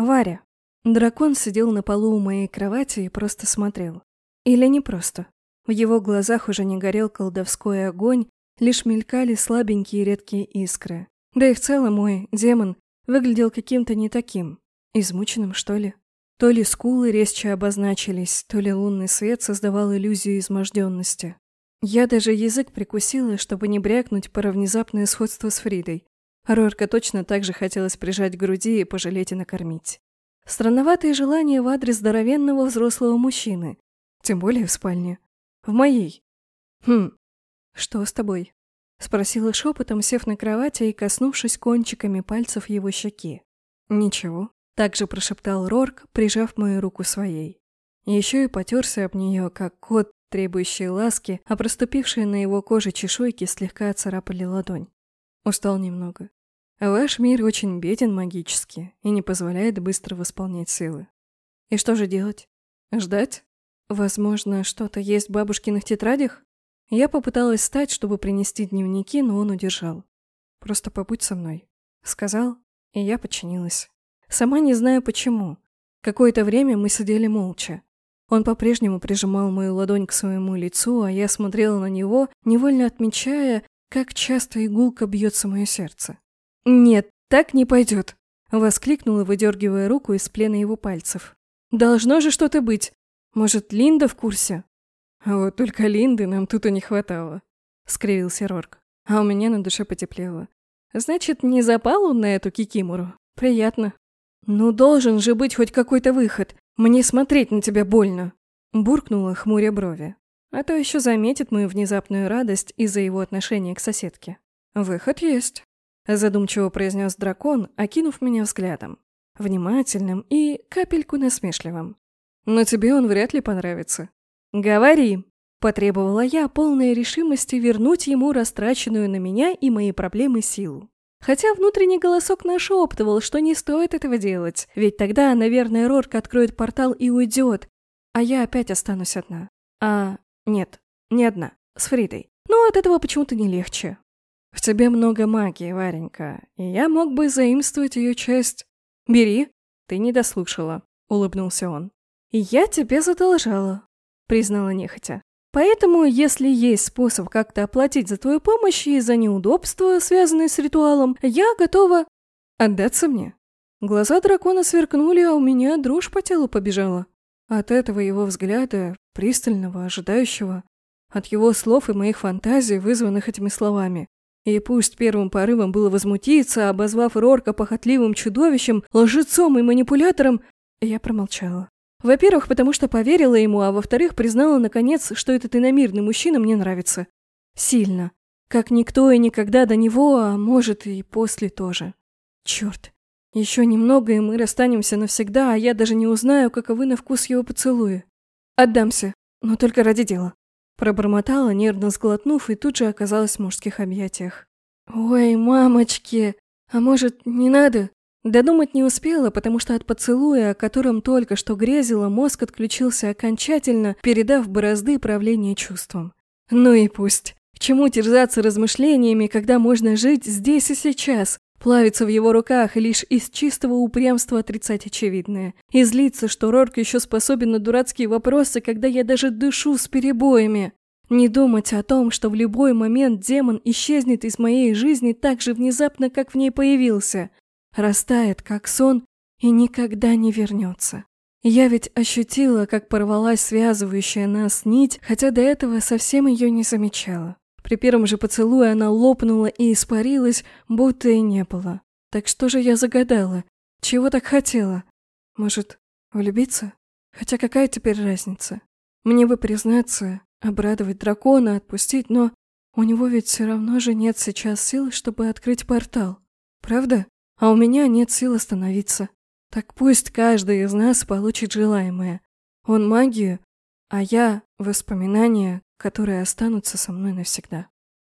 Варя. Дракон сидел на полу у моей кровати и просто смотрел. Или не просто. В его глазах уже не горел колдовской огонь, лишь мелькали слабенькие редкие искры. Да и в целом мой демон выглядел каким-то не таким. Измученным, что ли? То ли скулы резче обозначились, то ли лунный свет создавал иллюзию изможденности. Я даже язык прикусила, чтобы не брякнуть про внезапное сходство с Фридой. Рорка точно так же хотелось прижать к груди и пожалеть и накормить. Странноватое желание в адрес здоровенного взрослого мужчины. Тем более в спальне. В моей. Хм. Что с тобой? Спросила шепотом, сев на кровати и коснувшись кончиками пальцев его щеки. Ничего. Также прошептал Рорк, прижав мою руку своей. Еще и потерся об нее, как кот, требующий ласки, а проступившие на его коже чешуйки слегка царапали ладонь. Устал немного. Ваш мир очень беден магически и не позволяет быстро восполнять силы. И что же делать? Ждать? Возможно, что-то есть в бабушкиных тетрадях? Я попыталась встать, чтобы принести дневники, но он удержал. «Просто побудь со мной», — сказал, и я подчинилась. Сама не знаю почему. Какое-то время мы сидели молча. Он по-прежнему прижимал мою ладонь к своему лицу, а я смотрела на него, невольно отмечая, как часто игулка бьется мое сердце. «Нет, так не пойдет!» — воскликнула, выдергивая руку из плена его пальцев. «Должно же что-то быть! Может, Линда в курсе?» «А вот только Линды нам тут и не хватало», — скривился Рорк. А у меня на душе потеплело. «Значит, не запал он на эту кикимору? Приятно». «Ну, должен же быть хоть какой-то выход. Мне смотреть на тебя больно!» Буркнула, хмуря брови. А то еще заметит мою внезапную радость из-за его отношения к соседке. «Выход есть», Задумчиво произнес дракон, окинув меня взглядом. Внимательным и капельку насмешливым. Но тебе он вряд ли понравится. Говори, потребовала я полной решимости вернуть ему растраченную на меня и мои проблемы силу. Хотя внутренний голосок нашептывал, что не стоит этого делать, ведь тогда, наверное, Рорк откроет портал и уйдет, а я опять останусь одна. А, нет, не одна, с Фридой. Но от этого почему-то не легче. В тебе много магии, Варенька, и я мог бы заимствовать ее часть. Бери. Ты не дослушала, улыбнулся он. И я тебе задолжала, признала нехотя. Поэтому, если есть способ как-то оплатить за твою помощь и за неудобства, связанные с ритуалом, я готова отдаться мне. Глаза дракона сверкнули, а у меня дрожь по телу побежала. От этого его взгляда, пристального, ожидающего, от его слов и моих фантазий, вызванных этими словами. И пусть первым порывом было возмутиться, обозвав Рорка похотливым чудовищем, лжецом и манипулятором, я промолчала. Во-первых, потому что поверила ему, а во-вторых, признала, наконец, что этот иномирный мужчина мне нравится. Сильно. Как никто и никогда до него, а может и после тоже. Черт. Еще немного, и мы расстанемся навсегда, а я даже не узнаю, каковы на вкус его поцелуи. Отдамся, но только ради дела. Пробормотала, нервно сглотнув, и тут же оказалась в мужских объятиях. «Ой, мамочки! А может, не надо?» Додумать не успела, потому что от поцелуя, о котором только что грезила, мозг отключился окончательно, передав борозды правления чувством. Ну и пусть. К чему терзаться размышлениями, когда можно жить здесь и сейчас, плавиться в его руках лишь из чистого упрямства отрицать очевидное. И злиться, что Рорк еще способен на дурацкие вопросы, когда я даже дышу с перебоями. Не думать о том, что в любой момент демон исчезнет из моей жизни так же внезапно, как в ней появился. Растает, как сон, и никогда не вернется. Я ведь ощутила, как порвалась связывающая нас нить, хотя до этого совсем ее не замечала. При первом же поцелуе она лопнула и испарилась, будто и не было. Так что же я загадала? Чего так хотела? Может, влюбиться? Хотя какая теперь разница? Мне бы признаться, обрадовать дракона, отпустить, но у него ведь все равно же нет сейчас сил, чтобы открыть портал. Правда? А у меня нет сил остановиться. Так пусть каждый из нас получит желаемое. Он магию, а я — воспоминания, которые останутся со мной навсегда.